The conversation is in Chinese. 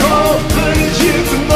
Có tình.